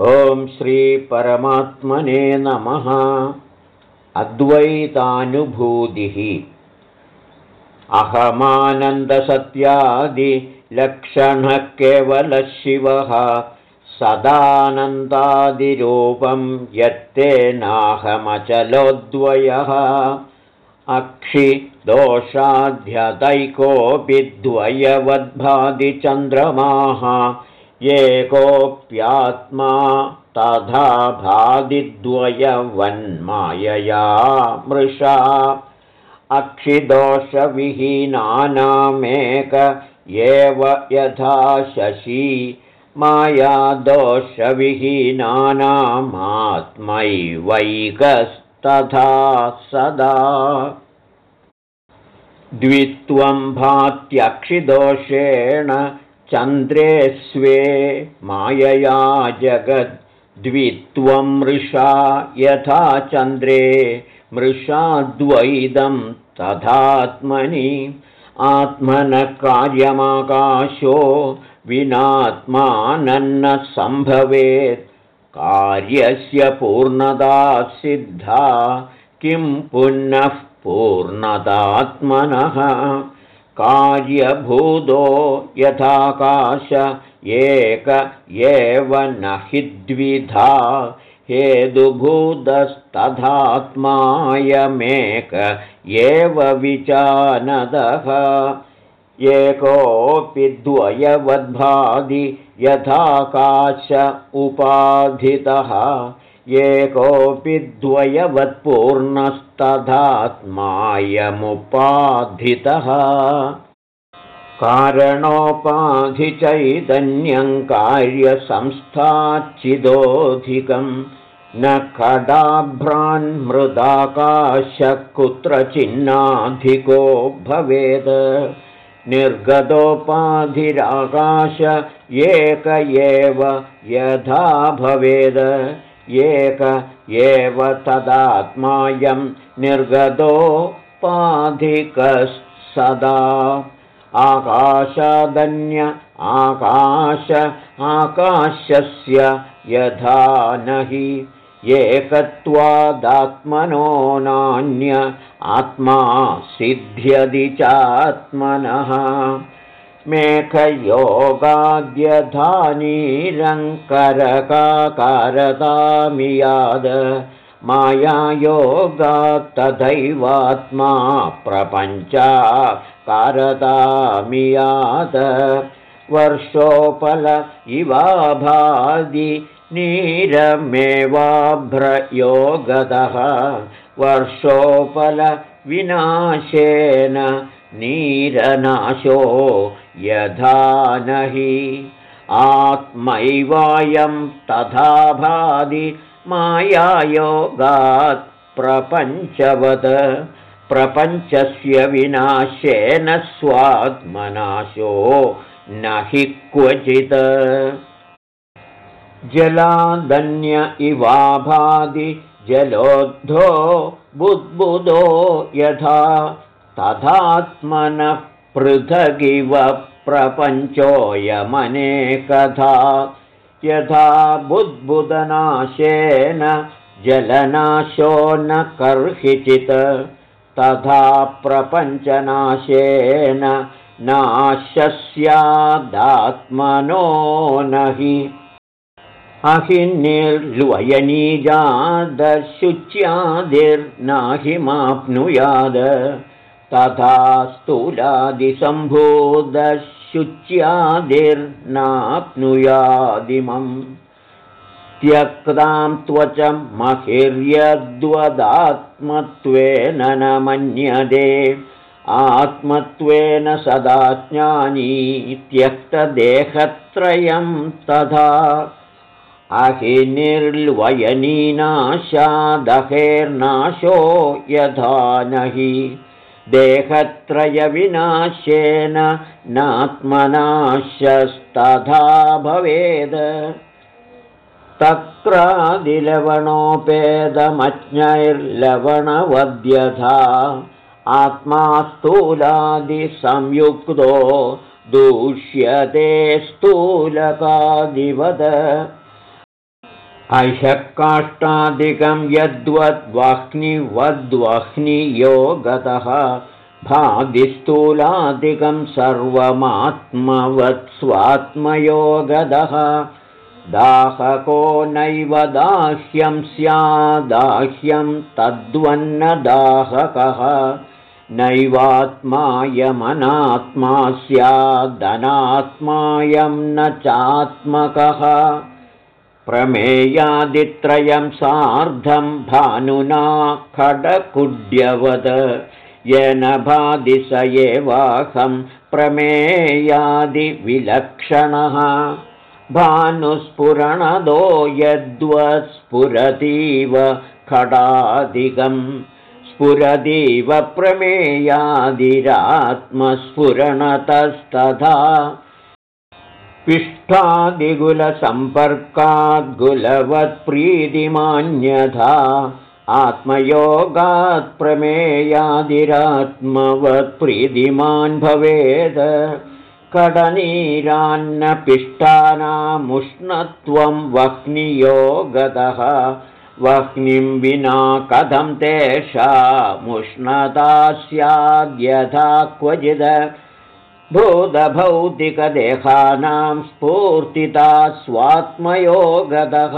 ॐ श्रीपरमात्मने नमः। अद्वैतानुभूतिः। अहमानन्दसत्यादिलक्षणः केवलशिवः सदानन्दादिरूपं यत्तेनाहमचलोद्वयः। अक्षिदोषाध्यतैकोऽपि द्वयवद्भादिचन्द्रमाः एकोऽप्यात्मा तथा भादिद्वयवन्मायया मृषा। अक्षिदोषविहीनानामेक एव यथा शशी। मायादोषविहीनानामात्मैवैकस्तथा सदा। द्वित्वं भात्यक्षिदोषेण चन्द्रे स्वे मायया जगद्द्वित्वं मृषा यथा चन्द्रे मृषाद्वैदं तथात्मनि। आत्मनः कार्यमाकाशो विनात्मानन्न सम्भवेत्। कार्यस्य पूर्णता सिद्धा किं पुनः पूर्णतात्मनः कार्यभूतो यथाकाश एक एव न हि द्विधा हेदुभूतस्तथात्मायमेक एव विचानदः एकोऽपि द्वयवद्भादि यथाकाश उपाधितः एकोऽपि द्वयवत्पूर्णस्तथात्मायमुपाधितः कारणोपाधिचैतन्यं कार्यसंस्थाच्चिदोऽधिकम् न खडाभ्रान्मृदाकाशः कुत्रचिन्नाधिको भवेद् निर्गतोपाधिराकाश एक एव यथा भवेद्। एक एव तदात्मायं निर्गतोपाधिकः आकाशादन्य आकाश आकाशस्य यथा न हि एकत्वादात्मनो नान्य आत्मा सिद्ध्यदि चात्मनः मेघयोगाद्यधानीरङ्करकाकारतामियाद मायायोगात् तथैवात्मा प्रपञ्चा कारतामियाद वर्षोपल इवाभादि नीरमेवाभ्रयोगतः वर्षोपलविनाशेन नीरनाशो यथा न हि आत्मैवायं तथा भादि मायायोगात् प्रपञ्चवद प्रपञ्चस्य विनाशेन स्वात्मनाशो न हि क्वचित्। जलादन्य इवाभादि जलोद्धो बुद्बुदो यथा तथात्मनः पृथगिव प्रपञ्चोऽयमनेकथा यथा बुद्बुदनाशेन जलनाशो न कर्हिचित् तथा प्रपञ्चनाशेन नाशस्यादात्मनो न हि अहिर्निर्लुवयनीजादशुच्यादिर्नाहिमाप्नुयाद तथा स्थूलादिसम्भूतशुच्यादिर्नाप्नुयादिमम् त्यक्तां त्वच महिर्यद्वदात्मत्वेन न मन्यते। आत्मत्वेन सदा ज्ञानी त्यक्तदेहत्रयं तथा। अहिर्निर्वयनीनाशादहेर्नाशो यथा न हि देहत्रयविनाशेन नात्मनाशस्तथा भवेद्। तक्रादिलवणोपेदमज्ञैर्लवणवद्यथा आत्मा स्थूलादिसंयुक्तो दूष्यते स्थूलकादिवद काष्ठादिकं यद्वद्वह्निवद्वह्नियो गतः भादिस्थूलादिकं सर्वमात्मवत् स्वात्मयोगदः दाहको नैव दाह्यं स्यादाह्यं तद्वन्नदाहकः। नैवात्मायमनात्मा स्यादनात्मायं न चात्मकः प्रमेयादित्रयं सार्धं भानुना खडकुड्यवद। येन भादि स एवाहं प्रमेयादिविलक्षणः। भानुस्फुरणदो यद्वस्फुरतीव खडादिकम् स्फुरतीव प्रमेयादिरात्मस्फुरणतस्तथा पिष्ठादिगुलसम्पर्काद्गुलवत्प्रीतिमान्यथा आत्मयोगात् प्रमेयादिरात्मवत्प्रीतिमान् भवेद कडनीरान्नपिष्टानामुष्णत्वं वह्नियोगतः वह्निं विना कथं तेषामुष्णता स्याद्यथा क्वचिद भूतभौतिकदेहानां स्फूर्तिता स्वात्मयोगतः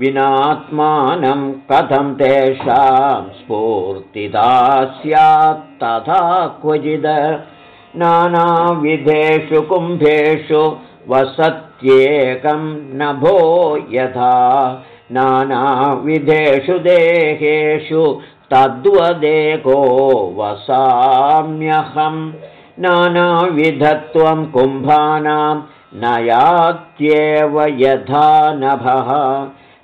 विनात्मानं कथं तेषां स्फूर्तिता स्यात् तथा क्वचिद नानाविधेषु कुम्भेषु वसत्येकं नभो यथा नानाविधेषु देहेषु तद्वदेको वसाम्यहं नानाविधत्वं कुम्भानां नयात्येव यथा नभः।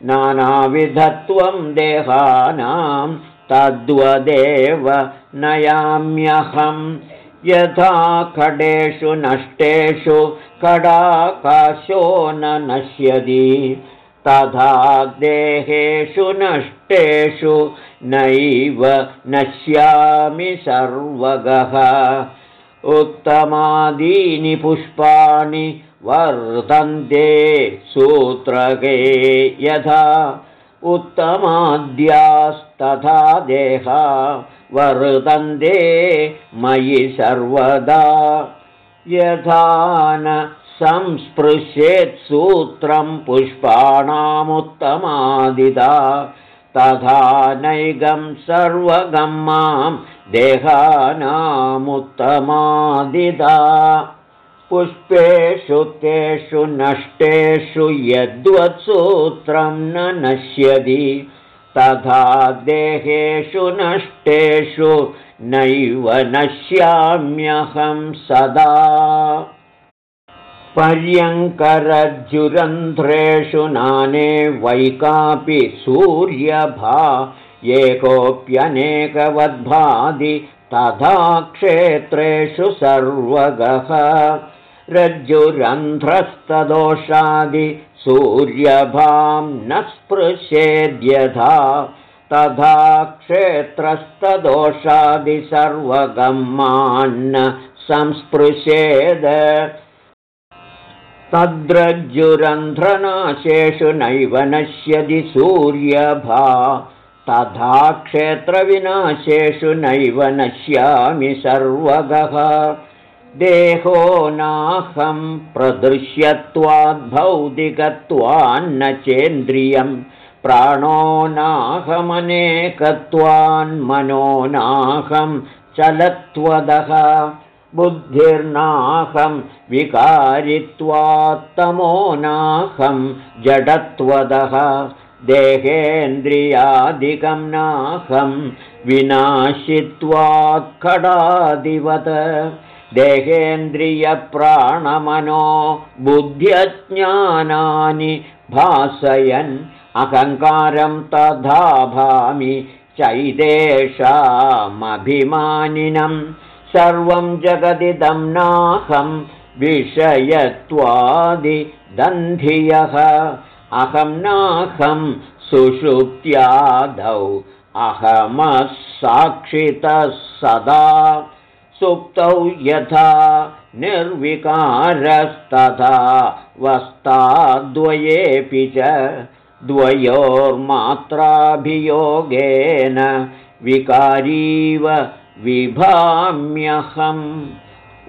नानाविधत्वं देहानां तद्वदेव नयाम्यहम् यथा खडेषु नष्टेषु कडाकाशो न नश्यति। तथा देहेषु नष्टेषु नैव नश्यामि सर्वगः उत्तमादीनि पुष्पाणि वर्तन्ते सूत्रके यथा उत्तमाद्यास्तथा देहा वर्तन्ते मयि सर्वदा। यथा न संस्पृशेत् सूत्रं पुष्पाणामुत्तमादिदा तथा नैगं सर्वगं मां देहानामुत्तमादिदा। पुष्पेषु तेषु नष्टेषु यद्वत्सूत्रं न नश्यति। तथा देहेषु नष्टेषु नैव नश्याम्यहं सदा। पर्यङ्करज्जुरन्ध्रेषु नाने वैकापि सूर्यभा एकोऽप्यनेकवद्भादि तथा क्षेत्रेषु सर्वगः। रज्जुरन्ध्रस्तदोषादि सूर्यभां न स्पृशेद्यथा तथा क्षेत्रस्तदोषादि सर्वगमान्न संस्पृशेद। तद्रज्जुरन्ध्रनाशेषु नैव नश्यति सूर्यभा तथा क्षेत्रविनाशेषु नैव नश्यामि सर्वगः। देहो नाहं प्रदृश्यत्वाद्भौतिकत्वान्न चेन्द्रियं। प्राणो नाहमनेकत्वान्मनो नाहं चलत्वदः। बुद्धिर्नाहं विकारित्वात्तमो नाहं जडत्वदः देहेन्द्रियादिकं नाहं विनाशित्वात्खडादिवत् देहेन्द्रियप्राणमनो बुद्ध्यज्ञानानि भासयन् अहङ्कारं तथा भामि चैतेषामभिमानिनं। सर्वं जगदिदं नाहं विषयत्वादिदन्धियः अहं नाहं सुषुप्त्यादौ अहमः साक्षितः सदा। सुप्तौ यथा निर्विकारस्तथा वस्ताद्वयेऽपि च द्वयोर्मात्राभियोगेन विकारीव विभाम्यहम्।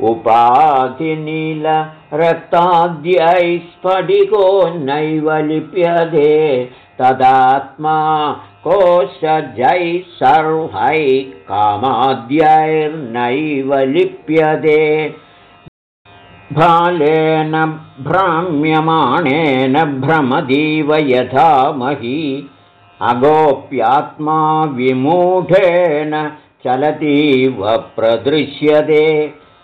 उपाधिनीलरक्ताद्यै स्फटिको नैव लिप्यते तदात्मा कोशजैः सर्वैः कामाद्यैर्नैव लिप्यते। भालेन भ्राम्यमाणेन भ्रमदीव यथा मही अगोप्यात्मा विमूढेन चलतीव प्रदृश्यते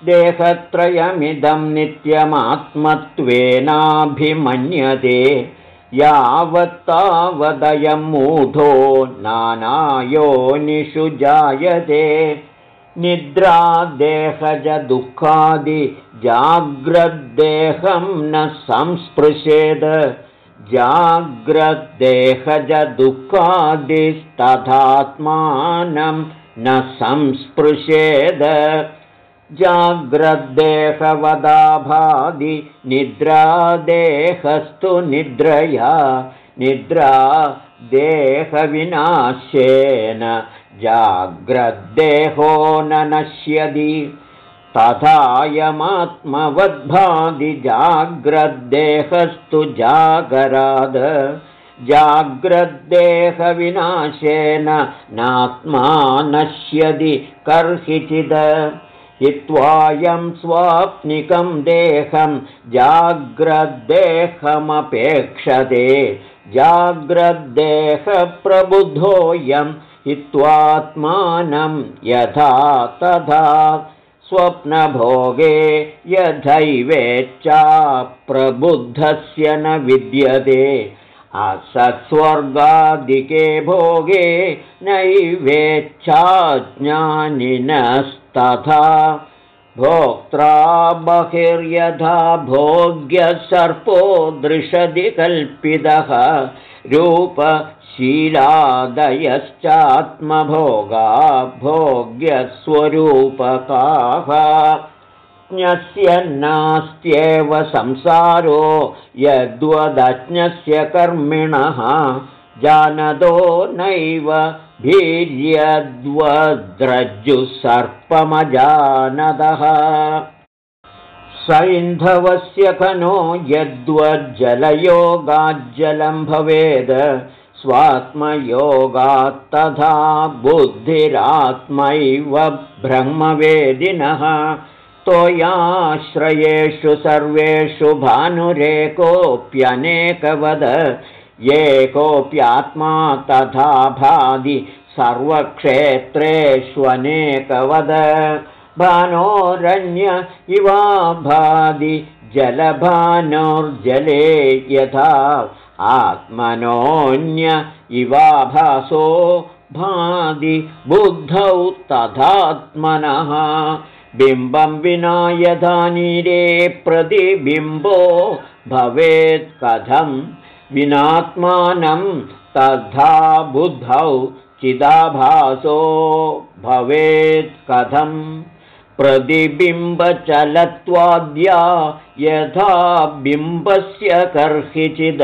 देहत्रयमिदं नित्यमात्मत्वेनाभिमन्यते यावत्तावदयं मूढो नानायोनिषु जायते। निद्रादेहजदुःखादिजाग्रद्देहं न संस्पृशेद। जाग्रद्देहजदुःखादिस्तथात्मानं न संस्पृशेद जाग्रद्देहवदाभादि निद्रादेहस्तु निद्रया निद्रा देहविनाशेन जाग्रद्देहो न नश्यति तथायमात्मवद्भादिजाग्रद्देहस्तु जागराद। जाग्रद्देहविनाशेन नात्मा नश्यति कर्हिचिद हित्वायं स्वाप्निकं देहं जाग्रद्देहमपेक्षते। जाग्रद्देहप्रबुद्धोऽयं हित्वात्मानं यथा तथा स्वप्नभोगे यथैवेच्छा प्रबुद्धस्य न विद्यते। असत्स्वर्गादिके भोगे नैवेच्छाज्ञानिनस् तथा भोक्त्रा बहिर्यथा भोग्यसर्पो दृशदि कल्पितः रूपशीलादयश्चात्मभोगा भोग्यस्वरूपकाः। ज्ञस्य नास्त्येव संसारो यद्वदज्ञस्य कर्मिणः जानदो नैव सर्पमजानदः सैन्धवस्य खनो यद्वज्जलयोगाज्जलं भवेद स्वात्मयोगात्तथा बुद्धिरात्मैव ब्रह्मवेदिनः। तोयाश्रयेषु सर्वेषु भानुरेकोऽप्यनेकवद येकोऽप्यात्मा तथा भादि सर्वक्षेत्रेष्वनेकवद भानोरण्य इवा भादि जलभानोर्जले यथा आत्मनोऽन्य इवाभासो भादि बुद्धौ तथात्मनः। बिम्बं विना यथा नीरे प्रतिबिम्बो भवेत् कथम् विनात्मानं तथा बुद्धौ चिदाभासो भवेत् कथम्। प्रतिबिम्बचलत्वाद्या यथा बिम्बस्य कर्हिचिद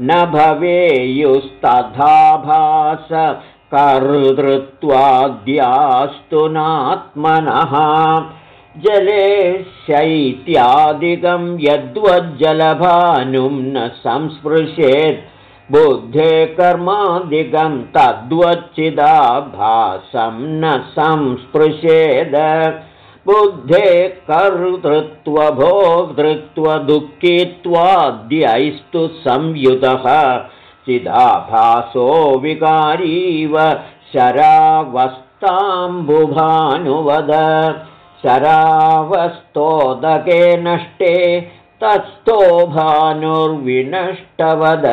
न भवेयुस्तथाभास। कर्तृत्वाद्यास्तु नात्मनः जले शैत्यादिकं यद्वज्जलभानुं न संस्पृशेत्। बुद्धे कर्मादिकं तद्वच्चिदाभासं न संस्पृशेद। बुद्धे कर्तृत्वभोक्तृत्वदुःखित्वाद्यैस्तु संयुतः। चिदाभासो विकारीव शरावस्ताम्बुभानुवद शरावस्तोदके नष्टे तस्थो भानुर्विनष्टवद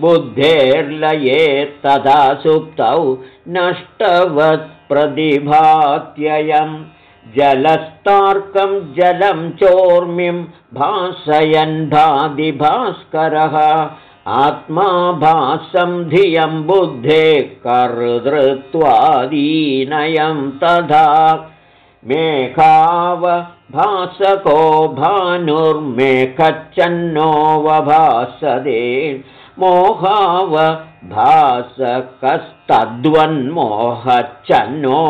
बुद्धेर्लये तथा सुप्तौ नष्टवत्प्रतिभात्ययम् जलस्तार्कं जलं चोर्मिं भासयन् भादिभास्करः आत्मा भासं धियं बुद्धे कर्तृत्वादीनयं तथा मेघाव भासको भानुर्मेघच्छन्नोऽवभासदे मोहावभासकस्तद्वन्मोहच्चन्नो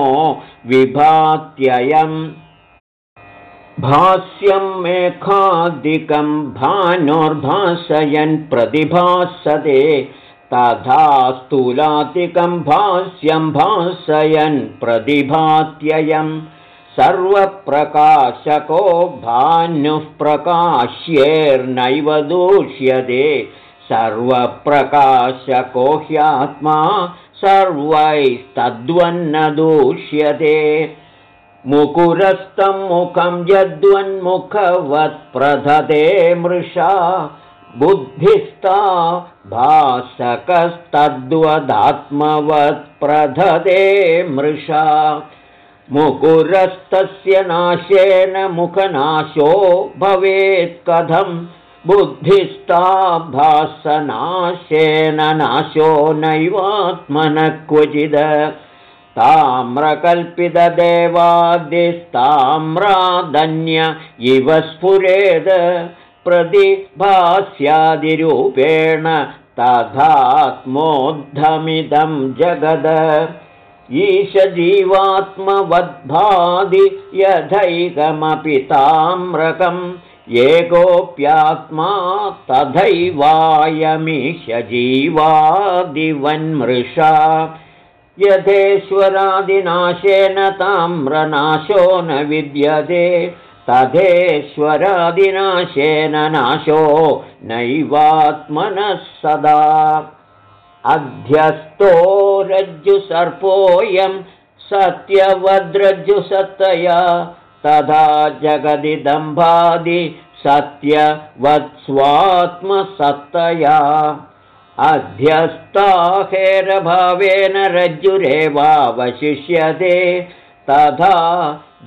विभात्ययम्। भास्यं मेघादिकं भानुर्भासयन् प्रतिभासते तथा स्थूलातिकं भास्यं भासयन् प्रतिभात्ययम् सर्वप्रकाशको भानुः प्रकाश्येर्नैव दूष्यते। सर्वप्रकाशको ह्यात्मा सर्वैस्तद्वन्न दूष्यते। मुकुरस्तं मुखं यद्वन्मुखवत्प्रधते मृषा। बुद्धिस्ता भासकस्तद्वदात्मवत्प्रधते मृषा मुकुरस्तस्य नाशेन मुखनाशो भवेत् कथं बुद्धिस्ता भासनाशेन नाशो नैवात्मनः क्वचिद ताम्रकल्पितदेवादिस्ताम्रादन्य इव स्फुरेद। प्रतिभास्यादिरूपेण तथात्मोद्धमिदं जगद ईशजीवात्मवद्भादि यथैकमपि ताम्रकम् एकोऽप्यात्मा तथैवायमीशजीवादिवन्मृषा यथेश्वरादिनाशेन ताम्रनाशो न विद्यते तथेश्वरादिनाशेन नाशो नैवात्मनः सदा अध्यस्तो रज्जुसर्पोऽयं सत्यवद्रज्जुसत्तया तथा जगदिदम्भादि सत्यवत्स्वात्मसत्तया। अध्यस्ताहेरभावेन रज्जुरेवावशिष्यते तथा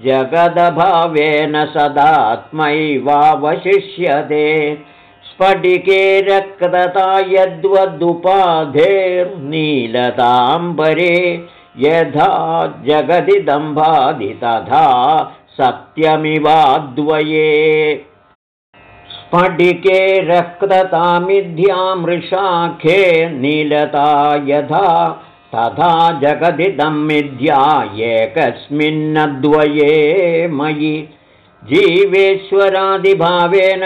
जगदभावेन सदात्मैवावशिष्यते स्फटिके रक्तता यद्वदुपाधेर्नीलताम्बरे यथा जगदिदम्भादि तथा सत्यमिवाद्वये। स्फटिके रक्ततामिध्यामृषाखे नीलता यथा तथा जगदिदं मिथ्या एकस्मिन्नद्वये मयि जीवेश्वरादिभावेन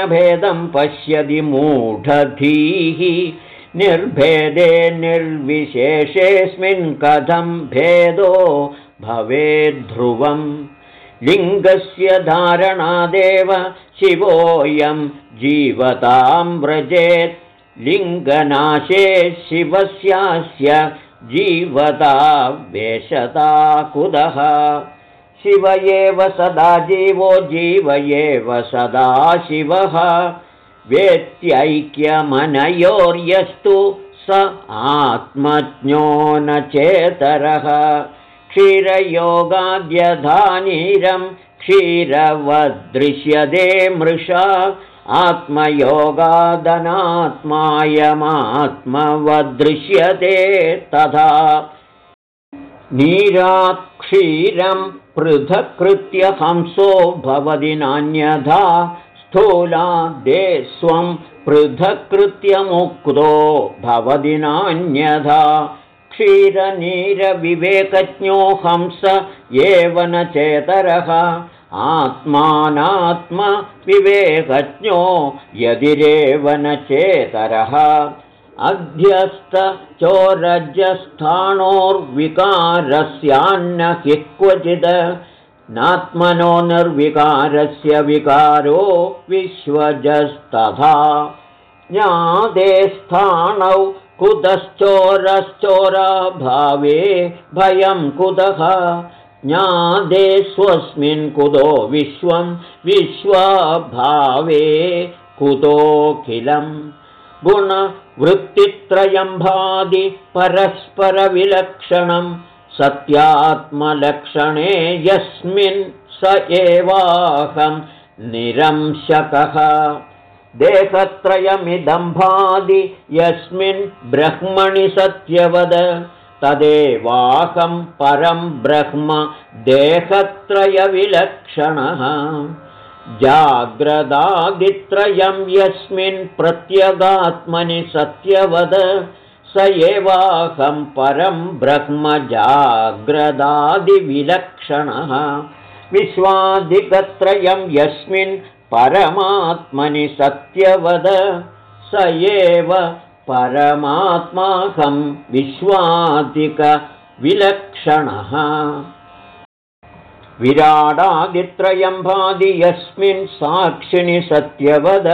भेदं पश्यति मूढधीः निर्भेदे निर्विशेषेऽस्मिन् कथं भेदो भवेद्ध्रुवम्। लिङ्गस्य धारणादेव शिवोऽयं जीवतां व्रजेत् लिङ्गनाशे शिवस्यास्य जीवता वेशता कुतः शिव एव सदा जीवो जीव एव सदा शिवः। वेत्यैक्यमनयोर्यस्तु स आत्मज्ञो न चेतरः। क्षीरयोगाद्यधानीरं क्षीरवदृश्यते मृषा। आत्मयोगादनात्मायमात्मवदृश्यते तथा। नीरात् क्षीरं पृथक्कृत्य हंसो भवति नान्यथा स्थूलादे स्वं पृथक्कृत्य मुक्तो भवति नान्यथा क्षीरनीरविवेकज्ञो हंस एव न चेतरः आत्मानात्मविवेकज्ञो यदिरेव न चेतरः अध्यस्तचोरजस्थाणोर्विकारस्यान्न हि क्वचिद् नात्मनो निर्विकारस्य विकारो विश्वजस्तथा। ज्ञादे स्थाणौ कुतश्चोरश्चोराभावे भयं कुतः? ज्ञादे स्वस्मिन् कुतो विश्वं विश्वाभावे कुतोऽखिलम् गुणवृत्तित्रयं भादि परस्परविलक्षणं सत्यात्मलक्षणे यस्मिन् स एवाहं निरंशकः। देहत्रयमिदम्भादि यस्मिन् ब्रह्मणि सत्यवद। तदेवाहं परं ब्रह्म देहत्रयविलक्षणः जाग्रदादित्रयं यस्मिन् प्रत्यगात्मनि सत्यवद स एवाहं परं ब्रह्मजाग्रदादिविलक्षणः। विश्वादिकत्रयं यस्मिन् परमात्मनि सत्यवद स एव परमात्माहं विश्वादिकविलक्षणः विराडादित्रयं भादि यस्मिन् साक्षिणि सत्यवद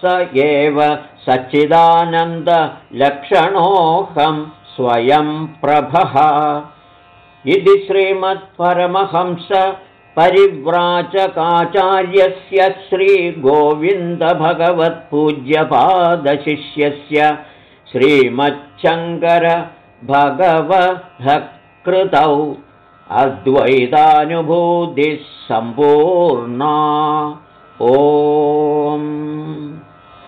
स एव सच्चिदानन्दलक्षणोऽहं स्वयं प्रभः। इति श्रीमत्परमहंस परिव्राजकाचार्यस्य श्रीगोविन्दभगवत्पूज्यपादशिष्यस्य श्रीमच्छङ्करभगवधकृतौ अद्वैतानुभूतिः सम्पूर्णा ओ